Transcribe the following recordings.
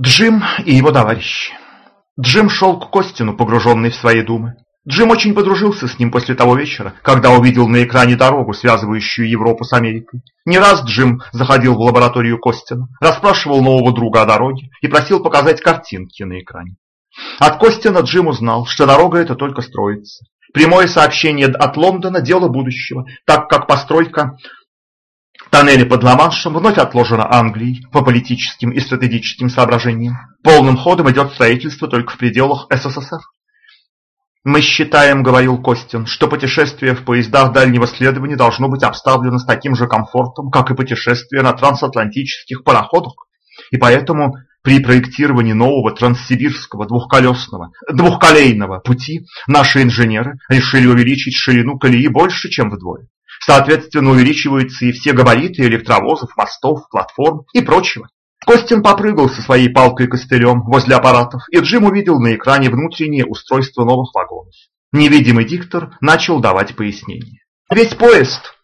Джим и его товарищи. Джим шел к Костину, погруженный в свои думы. Джим очень подружился с ним после того вечера, когда увидел на экране дорогу, связывающую Европу с Америкой. Не раз Джим заходил в лабораторию Костина, расспрашивал нового друга о дороге и просил показать картинки на экране. От Костина Джим узнал, что дорога эта только строится. Прямое сообщение от Лондона – дело будущего, так как постройка тоннеля под Ла-Маншем вновь отложена Англией по политическим и стратегическим соображениям. Полным ходом идет строительство только в пределах СССР. «Мы считаем, — говорил Костин, — что путешествие в поездах дальнего следования должно быть обставлено с таким же комфортом, как и путешествие на трансатлантических пароходах. И поэтому при проектировании нового транссибирского двухколесного, двухколейного пути наши инженеры решили увеличить ширину колеи больше, чем вдвое. Соответственно, увеличиваются и все габариты электровозов, мостов, платформ и прочего. Костин попрыгал со своей палкой-костылем возле аппаратов, и Джим увидел на экране внутреннее устройство новых вагонов. Невидимый диктор начал давать пояснения. Весь поезд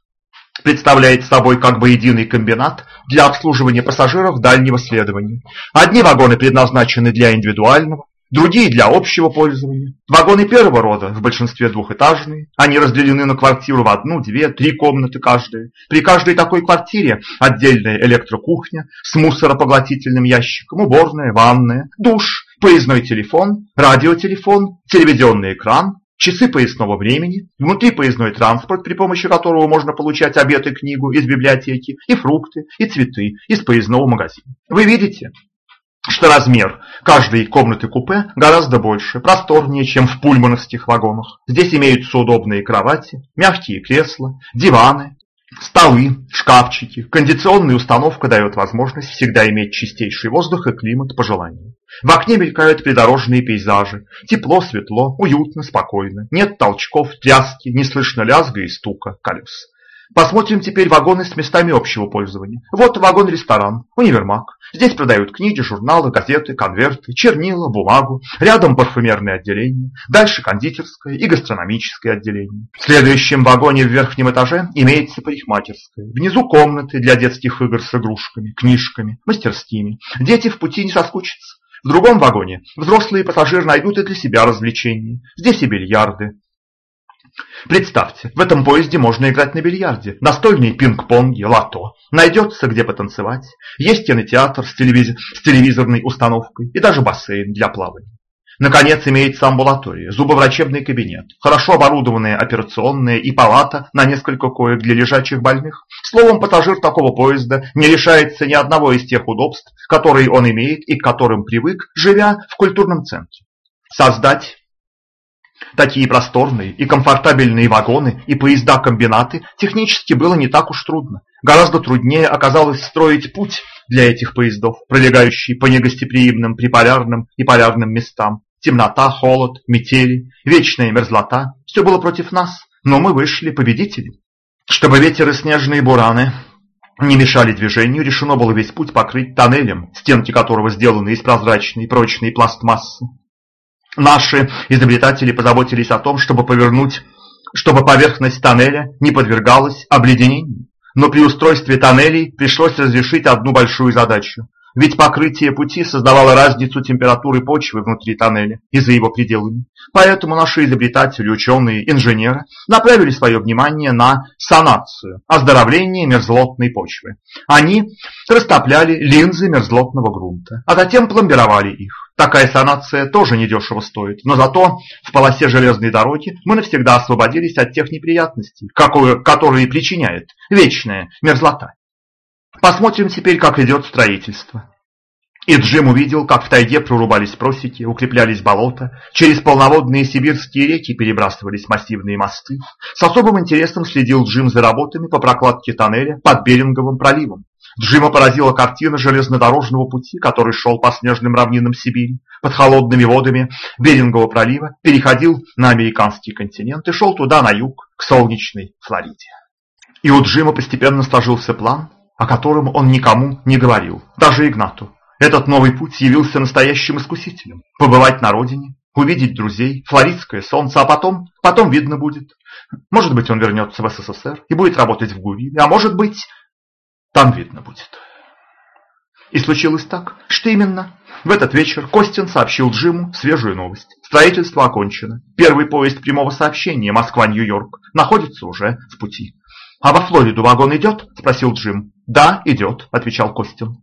представляет собой как бы единый комбинат для обслуживания пассажиров дальнего следования. Одни вагоны предназначены для индивидуального, другие для общего пользования. Вагоны первого рода в большинстве двухэтажные, они разделены на квартиру в одну, две, три комнаты каждая. При каждой такой квартире отдельная электрокухня с мусоропоглотительным ящиком, уборная, ванная, душ, поездной телефон, радиотелефон, телевизионный экран, часы поясного времени, внутри поездной транспорт, при помощи которого можно получать обед и книгу из библиотеки, и фрукты, и цветы из поездного магазина. Вы видите, что размер каждой комнаты купе гораздо больше, просторнее, чем в пульмановских вагонах. Здесь имеются удобные кровати, мягкие кресла, диваны, столы, шкафчики. Кондиционная установка дает возможность всегда иметь чистейший воздух и климат по желанию. В окне мелькают придорожные пейзажи. Тепло, светло, уютно, спокойно. Нет толчков, тряски, не слышно лязга и стука колес. Посмотрим теперь вагоны с местами общего пользования. Вот вагон-ресторан, универмаг. Здесь продают книги, журналы, газеты, конверты, чернила, бумагу. Рядом парфюмерное отделение. Дальше кондитерское и гастрономическое отделение. В следующем вагоне в верхнем этаже имеется парикмахерская. Внизу комнаты для детских игр с игрушками, книжками, мастерскими. Дети в пути не соскучатся. В другом вагоне взрослые пассажиры найдут и для себя развлечения. Здесь и бильярды, Представьте, в этом поезде можно играть на бильярде, настольные пинг-понги, лото. Найдется где потанцевать. Есть кинотеатр с, телевиз... с телевизорной установкой и даже бассейн для плавания. Наконец, имеется амбулатория, зубоврачебный кабинет, хорошо оборудованная операционная и палата на несколько коек для лежачих больных. Словом, пассажир такого поезда не лишается ни одного из тех удобств, которые он имеет и к которым привык, живя в культурном центре. Создать Такие просторные и комфортабельные вагоны и поезда-комбинаты технически было не так уж трудно. Гораздо труднее оказалось строить путь для этих поездов, пролегающий по негостеприимным приполярным и полярным местам. Темнота, холод, метели, вечная мерзлота – все было против нас, но мы вышли победители. Чтобы ветер и снежные бураны не мешали движению, решено было весь путь покрыть тоннелем, стенки которого сделаны из прозрачной прочной пластмассы. Наши изобретатели позаботились о том, чтобы повернуть, чтобы поверхность тоннеля не подвергалась обледенению. Но при устройстве тоннелей пришлось разрешить одну большую задачу. Ведь покрытие пути создавало разницу температуры почвы внутри тоннеля и за его пределами. Поэтому наши изобретатели, ученые, инженеры направили свое внимание на санацию, оздоровление мерзлотной почвы. Они растопляли линзы мерзлотного грунта, а затем пломбировали их. Такая санация тоже недешево стоит, но зато в полосе железной дороги мы навсегда освободились от тех неприятностей, какую, которые причиняет вечная мерзлота. Посмотрим теперь, как идет строительство. И Джим увидел, как в тайге прорубались просеки, укреплялись болота, через полноводные сибирские реки перебрасывались массивные мосты. С особым интересом следил Джим за работами по прокладке тоннеля под Беринговым проливом. Джима поразила картина железнодорожного пути, который шел по снежным равнинам Сибири, под холодными водами Берингового пролива, переходил на американский континент и шел туда, на юг, к солнечной Флориде. И у Джима постепенно сложился план, о котором он никому не говорил, даже Игнату. Этот новый путь явился настоящим искусителем. Побывать на родине, увидеть друзей, флоридское солнце, а потом, потом видно будет. Может быть, он вернется в СССР и будет работать в ГУВИ, а может быть, там видно будет. И случилось так, что именно в этот вечер Костин сообщил Джиму свежую новость. Строительство окончено. Первый поезд прямого сообщения Москва-Нью-Йорк находится уже в пути. «А во Флориду вагон идет?» – спросил Джим. «Да, идет», – отвечал Костин.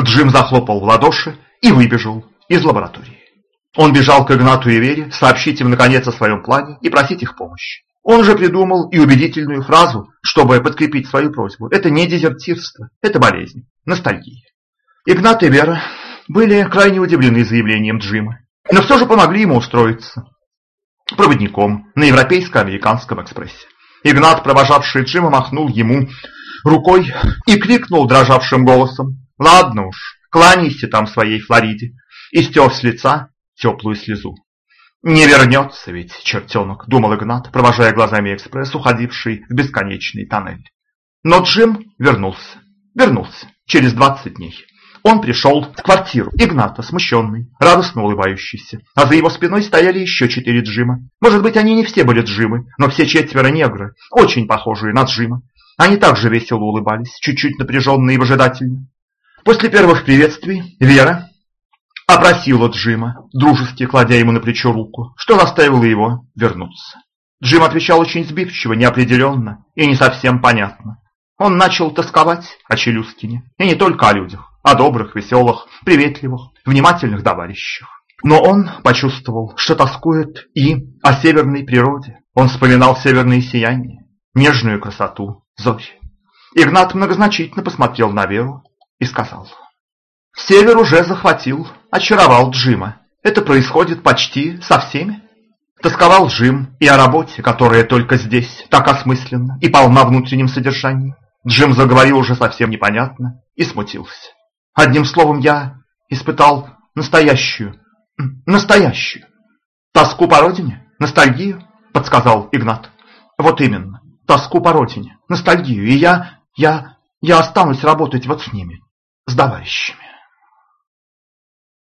Джим захлопал в ладоши и выбежал из лаборатории. Он бежал к Игнату и Вере сообщить им наконец о своем плане и просить их помощи. Он же придумал и убедительную фразу, чтобы подкрепить свою просьбу. Это не дезертирство, это болезнь, ностальгия. Игнат и Вера были крайне удивлены заявлением Джима, но все же помогли ему устроиться проводником на Европейско-Американском экспрессе. Игнат, провожавший Джима, махнул ему рукой и крикнул дрожавшим голосом «Ладно уж, кланяйся там своей Флориде!» и стер с лица теплую слезу. «Не вернется ведь, чертенок», — думал Игнат, провожая глазами экспресс, уходивший в бесконечный тоннель. Но Джим вернулся. Вернулся через двадцать дней. Он пришел в квартиру Игната, смущенный, радостно улыбающийся, а за его спиной стояли еще четыре Джима. Может быть, они не все были Джимы, но все четверо негры, очень похожие на Джима. Они также весело улыбались, чуть-чуть напряженные и выжидательно. После первых приветствий Вера опросила Джима, дружески кладя ему на плечо руку, что заставило его вернуться. Джим отвечал очень сбивчиво, неопределенно и не совсем понятно. Он начал тосковать о Челюскине, и не только о людях о добрых, веселых, приветливых, внимательных товарищах. Но он почувствовал, что тоскует и о северной природе. Он вспоминал северные сияния, нежную красоту зорь. Игнат многозначительно посмотрел на Веру и сказал. Север уже захватил, очаровал Джима. Это происходит почти со всеми. Тосковал Джим и о работе, которая только здесь так осмысленна и полна внутренним содержанием. Джим заговорил уже совсем непонятно и смутился. Одним словом, я испытал настоящую, настоящую тоску по родине, ностальгию, подсказал Игнат. Вот именно, тоску по родине, ностальгию. И я, я, я останусь работать вот с ними, с товарищами.